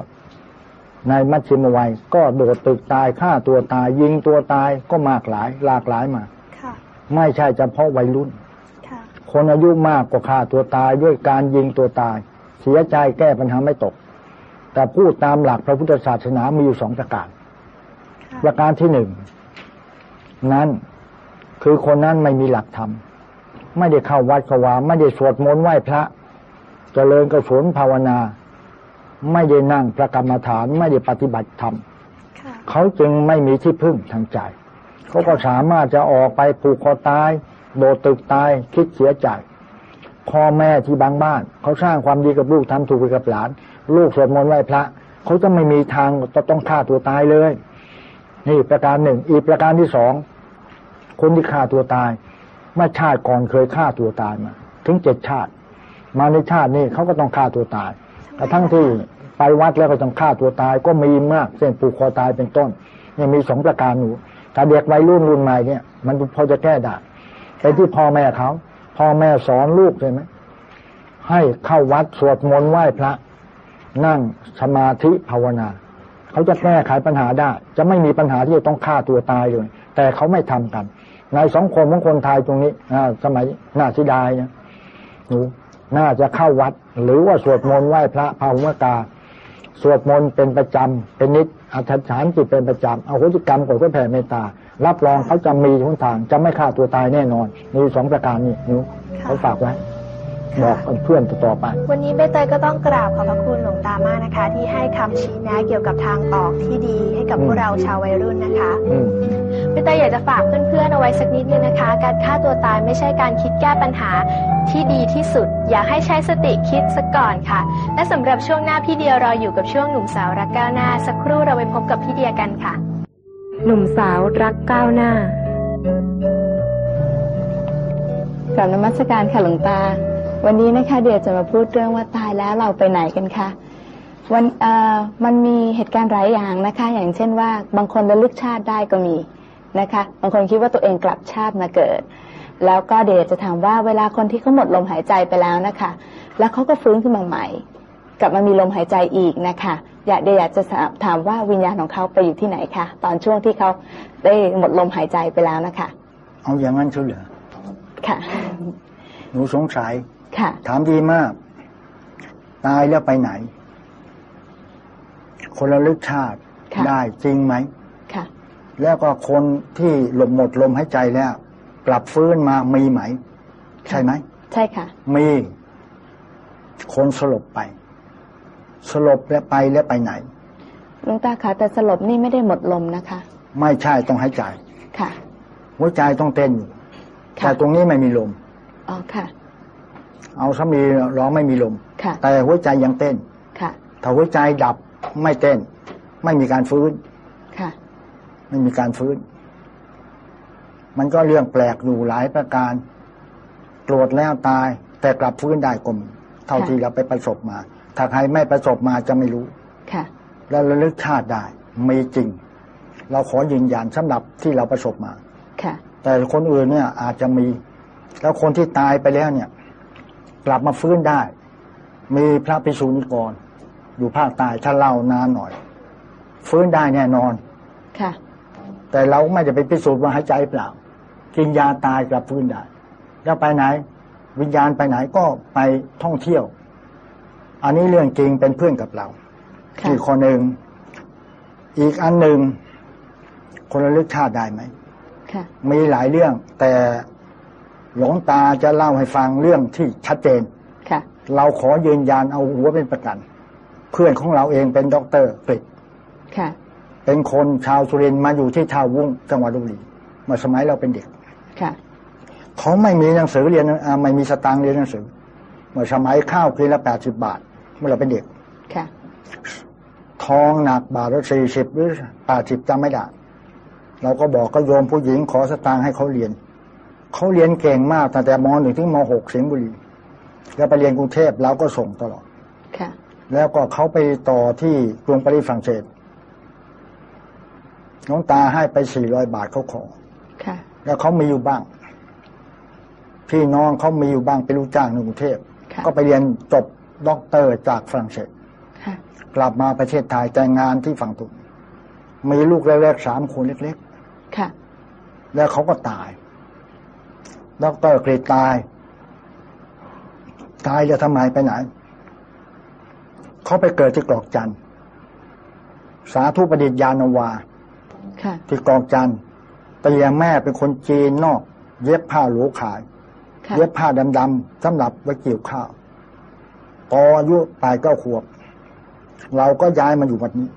ในมัชชิมวัย ก็โดดตึกตายฆ่าตัวตาย ยิงตัวตายก็มากหลายหลากหลายมาค่ะไม่ใช่เฉพาะวัยรุ่นค่ะคนอายุมากก็ฆ่าตัวตายด้วยการยิงตัวตาย เสียใจแก้ปัญหาไม่ตก แต่พูดตามหลักพระพุทธศาสนามีอยู่สองประการค่ะประการที่หนึ่งนั้นคือคนนั้นไม่มีหลักธรรมไม่ได้เข้าวัดเข้าวาไม่ได้สวดมนต์ไหว้พระ เจริญกศลภาวนา ไม่ได้นั่งพระกรรมฐานไม่ได้ปฏิบัติธรรมค่ะเขาจึงไม่มีที่พึ่งทางใจ เขาก็สามารถจะออกไปผูกคอตาย โดดตึกตายคิดเสียใจพ่อแม่ที่บางบ้าน เขาสร้างความดีกับลูกทำถูกไปกับหลาน ลูกสวดมนต์ไหว้พระ เขาจะไม่มีทางจะต้องฆ่าตัวตายเลย นี่ประการหนึ่ง อีกประการที่สองคนที่ฆ่าตัวตายเมื่อชาติก่อนเคยฆ่าตัวตายมา ถึงเจ็ดชาติ มาในชาตินี้เขาก็ต้องฆ่าตัวตายกระทั่งที่ไปวัดแล้วก็ต้องฆ่าตัวตายก็มีมากเช่นผูกคอตายเป็นต้นเนี่ยมีสองประการอยู่ถ้าเด็กวัยรุ่นรุ่นใหม่เนี่ย มันพอจะแก้ได้เป็นที่พ่อแม่เขาพ่อแม่สอนลูกใช่ไหมให้เข้าวัดสวดมนต์ไหว้พระ นั่งสมาธิภาวนา เขาจะแก้ไขปัญหาได้ จะไม่มีปัญหาที่จะต้องฆ่าตัวตายเลย แต่เขาไม่ทำกัน ในสังคมของคนไทยตรงนี้อสมัยน่าเสีดายเนะหนู น่าจะเข้าวัด หรือว่าสวดมนต์ไหว้พระภาวมกา สวดมนต์เป็นประจำเป็นนิดอธิษฐานจิตเป็นประจำเอาพฤติกรรมก่อนก็แผ่เมตตา รับรองเขาจะมีทุนทางจะไม่ฆ่าตัวตายแน่นอนมีสองประการนี้หนูเขาฝากไว้บอกเพื่อนต่อไป วันนี้ใบเตยก็ต้องกราบขอบพระคุณหลวงตามากนะคะ ที่ให้คำชี้แนะเกี่ยวกับทางออกที่ดีให้กับอืมพวกเราชาววัยรุ่นนะคะ อืมใบเตยอยากจะฝากเพื่อนๆเอาไว้สักนิดนึงนะคะ การฆ่าตัวตายไม่ใช่การคิดแก้ปัญหาที่ดีที่สุด อยากให้ใช้สติคิดซะก่อนค่ะ และสำหรับช่วงหน้าพี่เดียรออยู่กับช่วงหนุ่มสาวรักก้าวหน้า สักครู่เราไปพบกับพี่เดียกันค่ะ หนุ่มสาวรักก้าวหน้ากลับนมัสการค่ะหลวงตา วันนี้นะคะเดี๋ยวจะมาพูดเรื่องว่าตายแล้วเราไปไหนกันคะวันเอ่อมันมีเหตุการณ์หลายอย่างนะคะ อย่างเช่นว่าบางคนระลึกชาติได้ก็มี นะคะบางคนคิดว่าตัวเองกลับชาติมาเกิด แล้วก็เดี๋ยวจะถามว่าเวลาคนที่เขาหมดลมหายใจไปแล้วนะคะ แล้วเขาก็ฟื้นขึ้นมาใหม่ กลับมามีลมหายใจอีกนะคะอยากเดี๋ยวอยากจะถามว่าวิญญาณของเขาไปอยู่ที่ไหนคะตอนช่วงที่เขาได้หมดลมหายใจไปแล้วนะคะเอาอย่างนั้นเชียวเหรอค่ะหนูสงสัยค่ะ ถามดีมาก ตายแล้วไปไหน คนระลึกชาติค่ะได้จริงไหมค่ะ แล้วก็คนที่หลบหมดลมหายใจแล้ว กลับฟื้นมามีไหม ใช่ไหม ใช่ค่ะ มี คนสลบไป สลบแล้วไปแล้วไปไหนหลวงตาคะแต่สลบนี่ไม่ได้หมดลมนะคะ ไม่ใช่ต้องหายใจ ค่ะ หัวใจต้องเต้นอยู่ค่ะแต่ตรงนี้ไม่มีลมอ๋อค่ะ เอาสามีร้องไม่มีลมค่ะแต่หัวใจยังเต้น ค่ะ ถ้าหัวใจดับไม่เต้น ไม่มีการฟื้นค่ะ ไม่มีการฟื้น มันก็เรื่องแปลกอยู่หลายประการตรวจแล้วตาย แต่กลับฟื้นได้กลมเท่าค่ะที่เราไปประสบมา ถ้าใครไม่ประสบมาจะไม่รู้ค่ะและระลึกชาติได้มีจริง เราขอยืนยันสำหรับที่เราประสบมาค่ะแต่คนอื่นเนี่ย อาจจะมี แล้วคนที่ตายไปแล้วเนี่ย กลับมาฟื้นได้ มีพระภิกษุนิกรอยู่ภาคใต้ถ้าเล่านานหน่อย ฟื้นได้แน่นอน ค่ะ แต่เราไม่ได้ไปพิสูจน์ว่าหายใจเปล่า กินยาตายกลับฟื้นได้แล้วไปไหน วิญญาณไปไหนก็ไปท่องเที่ยว อันนี้เรื่องจริงเป็นเพื่อนกับเราค่ะอีกคนหนึ่งอีกอันหนึ่งคนระลึกชาติได้ไหมค่ะมีหลายเรื่อง แต่หลวงตาจะเล่าให้ฟังเรื่องที่ชัดเจนค่ะเราขอยืนยันเอาหัวเป็นประกัน เพื่อนของเราเองเป็นด็อกเตอร์กฤษค่ะ เป็นคนชาวสุรินทร์มาอยู่ที่ท่าวุ้งจังหวัดลบบุรีเมื่อสมัยเราเป็นเด็กค่ะเขาไม่มีหนังสือเรียนอ่าไม่มีสตางค์เรียนหนังสือเมื่อสมัยข้าวคืนละแปดสิบบาท เมื่อเราเป็นเด็กค่ะทองหนักบาทละสี่สิบหรือแปดสิบจำไม่ได้เราก็บอกก็โยมผู้หญิงขอสตางค์ให้เขาเรียน เขาเรียนเก่งมากตั้งแต่มหนึ่งถึงมหกสิงห์บุรีแล้วไปเรียนกรุงเทพเราก็ส่งตลอดค่ะแล้วก็เขาไปต่อที่กรุงปารีสฝรั่งเศส หลวงตาให้ไปสี่ร้อยบาทเขาขอค่ะแล้วเขามีอยู่บ้าง พี่น้องเขามีอยู่บ้างเป็นลูกจ้างในกรุงเทพค่ะก็ไปเรียนจบด็อกเตอร์จากฝรั่งเศสค่ะกลับมาประเทศไทยแต่งงานที่ฝั่งตุนมีลูกแรกๆสามคนเล็กค่ะๆแล้วเขาก็ตายด็อกเตอร์กฤษตาย ตายแล้วทำไมไปไหนเขาไปเกิดที่กรอกจันทร์สาธุประดิษฐ์ยานาวาค่ะ ที่กรอกจันทร์แต่ยังแม่เป็นคนจีนนอก เย็บผ้าหลูขายค่ะเย็บผ้าดำๆสำหรับไว้เกี่ยวข้าวพออายุปลายเก้าขวบ เราก็ย้ายมาอยู่วัดนี้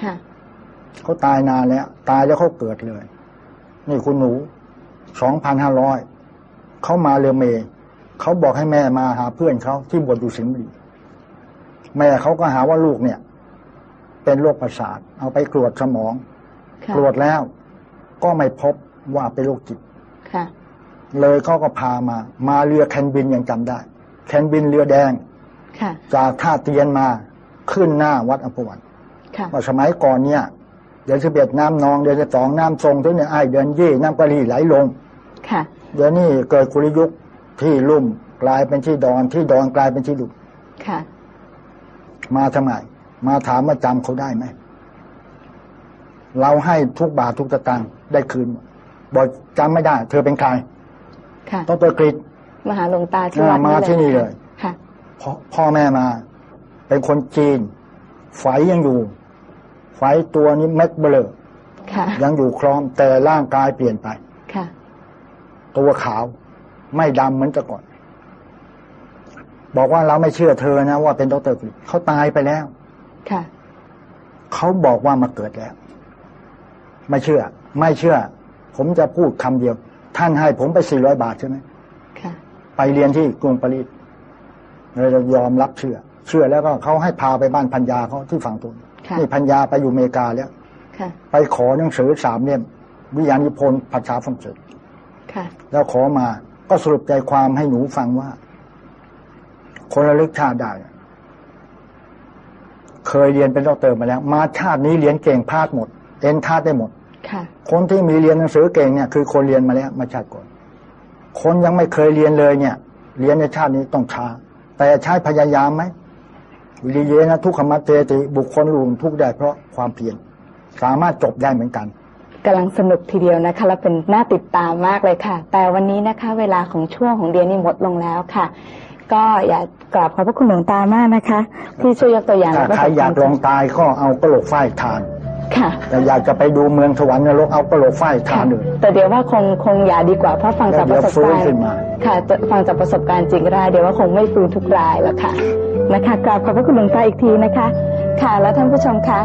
ค่ะเขาตายนานแล้ว ตายแล้วเขาเกิดเลย นี่คุณหนูสองพันห้าร้อยเขามาเรือเมย์เขาบอกให้แม่มาหาเพื่อนเขาที่บวชอยู่สิงห์บุรีแม่เขาก็หาว่าลูกเนี่ย เป็นโรคประสาท เอาไปตรวจสมองค่ะ ตรวจแล้วก็ไม่พบว่าเป็นโรคจิตค่ะเลยเขาก็พามา มาเรือแคนบินยังจำได้ แคนบินเรือแดงค่ะจากท่าเตียนมาขึ้นหน้าวัดอัมพวันค่ะว่าสมัยก่อนเนี่ย เดือนสิบเอ็ดน้ำนอง เดือนสิบสองน้ำทรงถึงเนี่ยไอายเดือนยี่น้ำกะหรี่ไหลลงค่ะเดี๋ยวนี้เกิดกุลยุคที่ลุ่มกลายเป็นที่ดอนที่ดอนกลายเป็นที่ลุ่มค่ะมาทำไมมาถามว่าจำเขาได้ไหม เราให้ทุกบาททุกสตางค์ได้คืนหมดบอกจำไม่ได้ เธอเป็นใครค่ะต้องตัวกรีดมาหาหลวงตาที่วัดมาที่นี่เลยค่ะพ่อพ่อแม่มา เป็นคนจีนไฟยังอยู่ ไฟตัวนี้เม็ดเบลอค่ะยังอยู่คล้อมแต่ร่างกายเปลี่ยนไปค่ะ ตัวขาว ไม่ดำเหมือนแต่ก่อน บอกว่าเราไม่เชื่อเธอนะว่าเป็นดรกฤษเขาตายไปแล้ว ค่ะ เขาบอกว่ามาเกิดแล้ว ไม่เชื่อ ไม่เชื่อ ผมจะพูดคำเดียว ท่านให้ผมไปสี่ร้อยบาทใช่ไหมค่ะไปเรียนที่กรุงปารีสเลยเรายอมรับเชื่อ เชื่อแล้วก็เขาให้พาไปบ้านพัญญาเขาที่ฝั่งตุนค่ะนี่ภรรยาไปอยู่อเมริกาแล้วค่ะไปขอหนังสือสามเล่มวิทยานิพนธ์ภาษาฝรั่งเศสค่ะแล้วขอมาก็สรุปใจความให้หนูฟังว่า คนระลึกชาติได้ เคยเรียนเป็นด็อกเตอร์มาแล้ว มาชาตินี้เรียนเก่งพลาดหมด เอ็นทรานซ์ได้หมดค่ะคนที่มีเรียนหนังสือเก่งเนี่ยคือคนเรียนมาแล้วมาชาติก่อน คนยังไม่เคยเรียนเลยเนี่ย เรียนในชาตินี้ต้องช้า แต่ใช้พยายามไหมวิริเยนะทุกขมัตเตติบุคคลลุมทุกข์ได้เพราะความเพียรสามารถจบได้เหมือนกันกำลังสนุกทีเดียวนะคะ และเป็นน่าติดตามมากเลยค่ะ แต่วันนี้นะคะ เวลาของช่วงของเดือนนี้หมดลงแล้วค่ะ ก็อยากกราบขอบพระคุณหลวงตามากนะคะ ที่ช่วยยกตัวอย่างถ้าและใครอยากลองตายก็เอากระโหลกฝ้ายทานค่ะแต่อยากจะไปดูเมืองสวรรค์นรกเอากระโหลกฝ้ายทานเลยแต่เดี๋ยวว่าคงคงอย่าดีกว่าเพราะฟังจากปเดี๋ยระวสบการฟื้นขึ้นณ์มาค่ะฟังจากประสบการณ์จริงรายเดี๋ยวว่าคงไม่ฟื้นทุกรายแล้วค่ะนะคะกราบขอบพระคุณหลวงตาอีกทีนะคะ ค่ะแล้วท่านผู้ชมคะ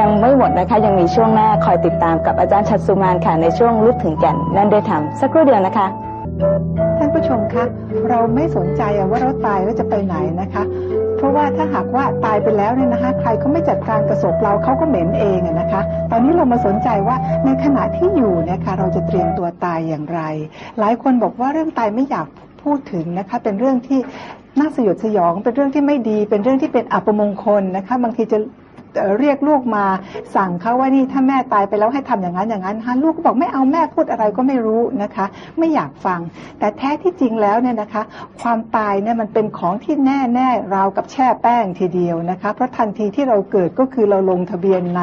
ยังไม่หมดนะคะ ยังมีช่วงหน้าคอยติดตามกับอาจารย์ชัดสุมานค่ะในช่วงลึกถึงแก่นนั่นได้ทำสักครู่เดียวนะคะท่านผู้ชมคะเราไม่สนใจว่าเราตายแล้วจะไปไหนนะคะ เพราะว่าถ้าหากว่าตายไปแล้วเนี่ยนะคะ ใครเขาไม่จัดการกระศพเราเขาก็เหม็นเองนะคะ ตอนนี้เรามาสนใจว่าในขณะที่อยู่เนี่ยค่ะเราจะเตรียมตัวตายอย่างไร หลายคนบอกว่าเรื่องตายไม่อยากพูดถึงนะคะ เป็นเรื่องที่น่าสยดสยอง เป็นเรื่องที่ไม่ดี เป็นเรื่องที่เป็นอัปมงคลนะคะ บางทีจะ เรียกลูกมาสั่งเขาว่านี่ถ้าแม่ตายไปแล้วให้ทำอย่างนั้นอย่างนั้นฮะลูกก็บอกไม่เอาแม่พูดอะไรก็ไม่รู้นะคะ ไม่อยากฟัง แต่แท้ที่จริงแล้วเนี่ยนะคะ ความตายเนี่ยมันเป็นของที่แน่แน่ราวกับแช่แป้งทีเดียวนะคะ เพราะทันทีที่เราเกิดก็คือเราลงทะเบียนใน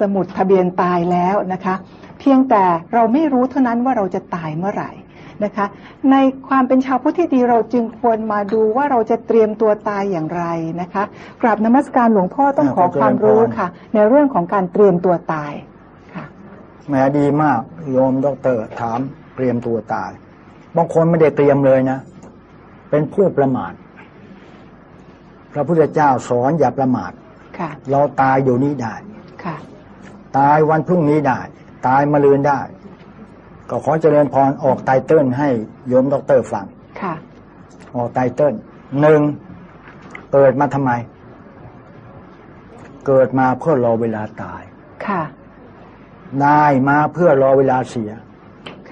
สมุดทะเบียนตายแล้วนะคะ เพียงแต่เราไม่รู้เท่านั้นว่าเราจะตายเมื่อไหร่ นะคะ ในความเป็นชาวพุทธที่ดีเราจึงควรมาดูว่าเราจะเตรียมตัวตายอย่างไรนะคะกราบนมัสการหลวงพ่อต้องขอความรู้ค่ะ ในเรื่องของการเตรียมตัวตายค่ะแหมดีมากโยมดอกเตอรถามเตรียมตัวตายบางคนไม่ได้เตรียมเลยนะ เป็นผู้ประมาทพระพุทธเจ้าสอนอย่าประมาทค่ะเราตายอยู่นี้ได้ค่ะตายวันพรุ่งนี้ได้ ตายมะรืนได้ ก็ขอเจริญพรออกไตเติ้ลให้โยมดอกเตอรฟังค่ะออกไตเติ้ลหนึ่งเกิดมาทำไม เกิดมาเพื่อรอเวลาตาย ค่ะ ได้มาเพื่อรอเวลาเสีย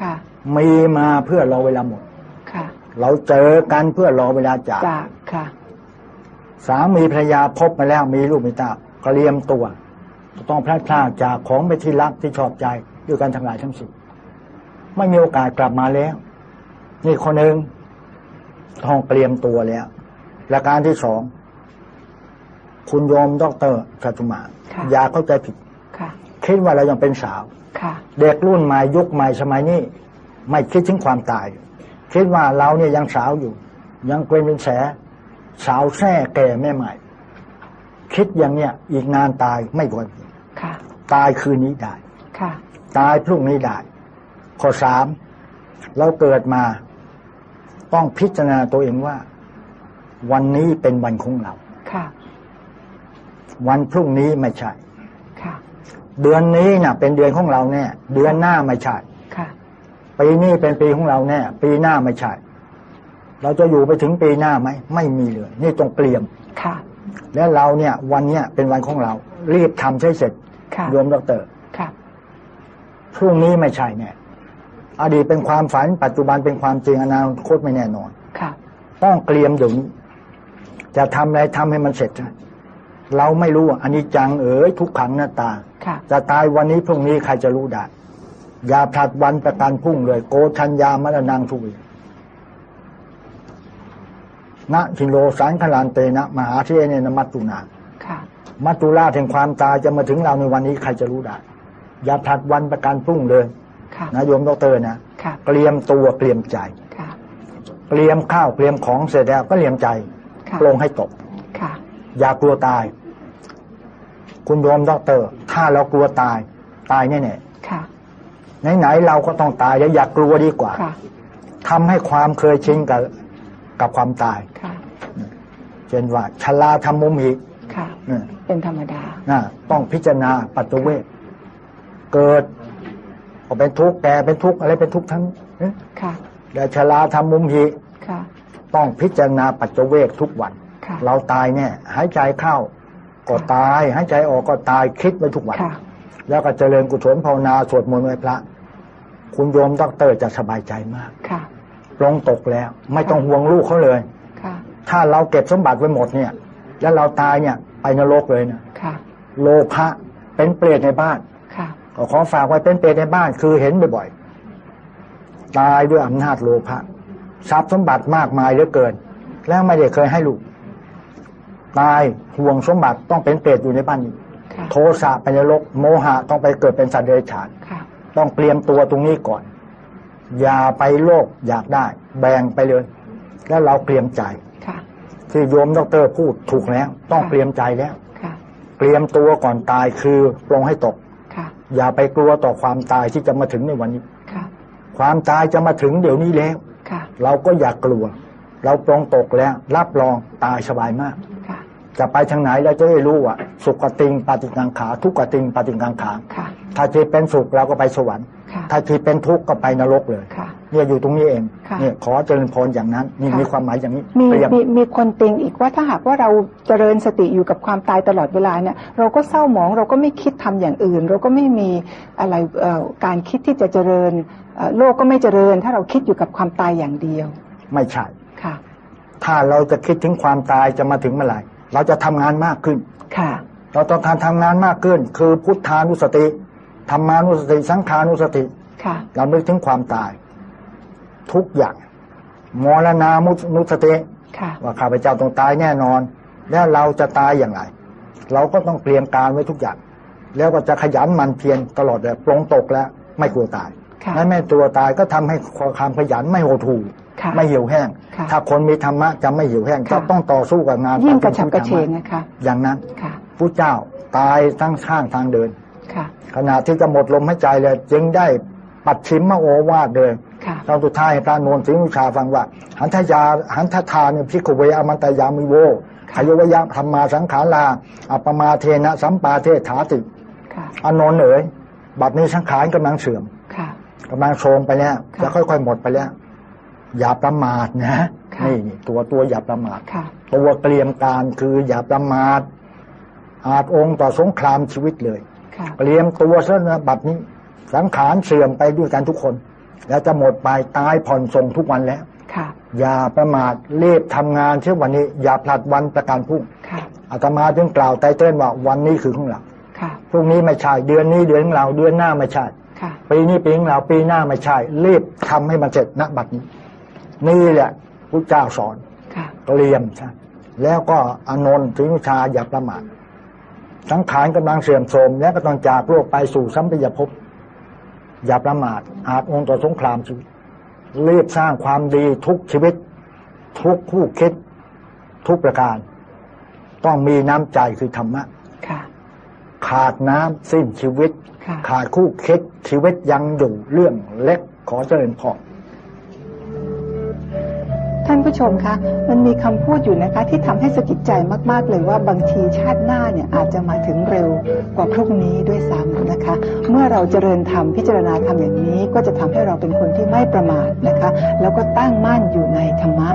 ค่ะ มีมาเพื่อรอเวลาหมด ค่ะ เราเจอกันเพื่อรอเวลาจากจากค่ะ สามีภรรยาพบมาแล้วมีลูกมีเตาก็เตรียมตัว ต้องพลาดพลาดจากของไปนที่รักที่ชอบใจด้วยกันทั้งหลายทั้งสิ้น ไม่มีโอกาสกลับมาแล้ว นี่คนหนึ่งต้องเตรียมตัวแล้วประการที่สอง คุณโยมดอกเตอรชัตุมาค่ะอย่าเข้าใจผิดค่ะคิดว่าเรายังเป็นสาวค่ะเด็กรุ่นใหม่ยุคใหม่สมัยนี้ไม่คิดถึงความตาย คิดว่าเราเนี่ยยังสาวอยู่ ยังเป็นเป็นแสสาวแท้แก่แม่ใหม่ คิดอย่างเนี้ยอีกนานตายไม่ก่อนค่ะตายคืนนี้ได้ค่ะตายพรุ่งนี้ได้ ข้อสามเราเกิดมา ต้องพิจารณาตัวเองว่า วันนี้เป็นวันของเราค่ะ วันพรุ่งนี้ไม่ใช่ค่ะ เดือนนี้น่ะ เป็นเดือนของเราแน่เดือนหน้าไม่ใช่ค่ะปีนี้เป็นปีของเราแน่ปีหน้าไม่ใช่เราจะอยู่ไปถึงปีหน้าไหมไม่มีเลย นี่ต้องเตรียมค่ะ แล้วเราเนี่ย วันเนี้ยเป็นวันของเรา รีบทำใช้เสร็จค่ะโยมดอกเตอรค่ะพรุ่งนี้ไม่ใช่แน่ อดีตเป็นความฝัน ปัจจุบันเป็นความจริงอนาคตไม่แน่นอนค่ะต้องเตรียมเดี๋ยวนี้จะทำอะไรทำให้มันเสร็จนะเราไม่รู้อะอันนี้จังเอ๋ยทุกขังหน้าตาค่ะจะตายวันนี้พรุ่งนี้ใครจะรู้ได้อย่าผลัดวันประกันพรุ่งเลย โกชัญญามรณังทุวีนะทิโลสันขลานเตนะ มหาเทเนนมัตตุนาค่ะมัตตุลาแห่งความตายจะมาถึงเราในวันนี้ใครจะรู้ได้ อย่าผลัดวันประกันพรุ่งเลยค่ะ นะโยมดอกเตอรนะค่ะเตรียมตัวเตรียมใจค่ะเตรียมข้าวเตรียมของเสร็จแล้วก็เตรียมใจค่ะลงให้ตกค่ะอย่ากลัวตาย คุณโยมดอกเตอรถ้าเรากลัวตาย ตายแน่ค่ะๆไหนๆเราก็ต้องตายแล้วอย่ากลัวดีกว่าค่ะทำให้ความเคยชินกับกับความตายค่ะเช่นว่าชลาธรรมุมหิค่ะเนี่ยเป็นธรรมดานะต้องพิจารณาปัจจุเวทเกิด ก็เป็นทุกข์แก่เป็นทุกข์อะไรเป็นทุกข์ทั้งเอ๊ะค่ะแต่ชลาธรรมุมหิค่ะ ต้องพิจารณาปัจจุเวททุกวันค่ะเราตายเนี่ย หายใจเข้าก็ตาย หายใจออกก็ตายคิดไว้ทุกวันค่ะแล้วก็เจริญกุศลภาวนาสวดมนต์ไหว้พระ คุณโยมดอกเตอร์จะสบายใจมากค่ะลงตกแล้ว ไม่ต้องห่วงลูกเขาเลยค่ะถ้าเราเก็บสมบัติไว้หมดเนี่ย แล้วเราตายเนี่ย ไปนรกเลยนะค่ะโลภะเป็นเปรตในบ้านค่ะ ก็ขอฝากไว้เป็นเปรตในบ้าน คือเห็นบ่อยๆตายด้วยอำนาจโลภะทรัพย์สมบัติมากมายเหลือเกิน แล้วไม่ได้เคยให้ลูก ตายห่วงสมบัติต้องเป็นเปรตอยู่ในบ้านอยู่ค่ะโทสะไปนรกโมหะต้องไปเกิดเป็นสัตว์เดรัจฉานค่ะต้องเตรียมตัวตรงนี้ก่อน อย่าไปโลภอยากได้ แบ่งไปเลย แล้วเราเตรียมใจค่ะที่โยมดอกเตอรพูดถูกแล้ว ต้องค่ะเตรียมใจแล้วค่ะเตรียมตัวก่อนตายคือลงให้ตกค่ะ อย่าไปกลัวต่อความตายที่จะมาถึงในวันนี้ค่ะความตายจะมาถึงเดี๋ยวนี้แล้วค่ะเราก็อย่ากกลัว เราปรงตกแล้ว รับรองตายสบายมากค่ะ จะไปทางไหนเราจะได้รู้ว่าสุขกติงปฏิกังขา ทุกขติงปฏิกังขาค่ะถ้าจิตเป็นสุขเราก็ไปสวรรค์ค่ะถ้าจิตเป็นทุกข์ก็ไปนรกเลยค่ะเนี่ยอยู่ตรงนี้เองค่ะเนี่ยขอเจริญพรอย่างนั้นนี่ค่ะมีความหมายอย่างนี้มีเปรียบมีมีคนติงอีกว่าถ้าหากว่าเราเจริญสติอยู่กับความตายตลอดเวลาเนี่ยเราก็เศร้าหมองเราก็ไม่คิดทำอย่างอื่น เราก็ไม่มีอะไรเอ่อการคิดที่จะเจริญเอ่อโลกก็ไม่เจริญ ถ้าเราคิดอยู่กับความตายอย่างเดียว ไม่ใช่ค่ะ ถ้าเราจะคิดถึงความตายจะมาถึงเมื่อไหร่ เราจะทำงานมากขึ้น ค่ะ เราต้องการทำงานมากขึ้น คือพุทธานุสติธรรมานุสติ สังขานุสติ ค่ะ เราไม่ถึงความตาย ทุกอย่างมรณามุนุสติค่ะว่าข้าพเจ้าต้องตายแน่นอน แล้วเราจะตายอย่างไร เราก็ต้องเตรียมการไว้ทุกอย่าง แล้วก็จะขยันหมันเพียรตลอดเลยปลงตกแล้ว ไม่กลัวตายค่ะและไม่ตัวตายก็ทำให้ความขยันไม่โหดหู่ค่ะ ไม่เหี่ยวแห้งค่ะถ้าคนมีธรรมะจะไม่เหี่ยวแห้งค่ะก็ต้องต่อสู้กับงานยิ่งกระฉับตามกระที่เฉพุทธงธรรมะนะคะอย่างนั้นค่ะผู้เจ้าตายทั้งข้างทางเดินค่ะขณะที่จะหมดลมหายใจเลยจึงได้ปัดชิมมโอวาดเลยค่ะตอนสุดท้ายพระโนนสิงหุชาฟังว่า หันทยาหันททาเนี่ยพิกเวอมันตยามิโวค่ะขยวยะธรรมาสังขาราอัปมาเทนะสัมปาเทถาติค่ะอานนท์เอ๋ยบัดนี้สังขารกำลังเสื่อมค่ะกำลังโทรมไปแล้วค่ะจะค่อยๆหมดไปแล้ว อย่าประมาทนะค่ะนี่นี่ตัวตัวอย่าประมาทค่ะตัวเตรียมการคืออย่าประมาทอาจองค์ต่อสงครามชีวิตเลยค่ะเตรียมตัวซะนะบัดนี้ สังขารเสื่อมไปด้วยกันทุกคน แล้วจะหมดไปตายผ่อนส่งทุกวันแล้วค่ะอย่าประมาทรีบทำงานเช่นวันนี้ อย่าผลัดวันประกันพรุ่งค่ะอาตมาจึงกล่าวไตเติ้ลว่าวันนี้คือของเราค่ะพรุ่งนี้ไม่ใช่เดือนนี้เดือนของเราเดือนหน้าไม่ใช่ค่ะปีนี้ปีของเราปีหน้าไม่ใช่รีบทำให้มันเสร็จณบัดนี้ นี่แหละพระเจ้าสอนค่ะเตรียมใช่แล้วก็อานนท์สิงหุชาอย่าประมาทสังขารกำลังเสื่อมโทรมและก็ต้องจากโลกไปสู่สัมปยภพอย่าประมาท อาจองค์ต่อสงครามชีวิตรีบสร้างความดีทุกชีวิต ทุกคู่คิด ทุกประการ ต้องมีน้ำใจคือธรรมะค่ะขาดน้ำสิ้นชีวิตค่ะขาดคู่คิดชีวิตยังอยู่เรื่องเล็กขอเจริญพร ท่านผู้ชมคะ มันมีคำพูดอยู่นะคะ ที่ทำให้สะกิดใจมากๆเลยว่าบางทีชาติหน้าเนี่ยอาจจะมาถึงเร็วกว่าพรุ่งนี้ด้วยซ้ำนะคะ เมื่อเราเจริญธรรมพิจารณาธรรมอย่างนี้ ก็จะทำให้เราเป็นคนที่ไม่ประมาทนะคะ แล้วก็ตั้งมั่นอยู่ในธรรมะ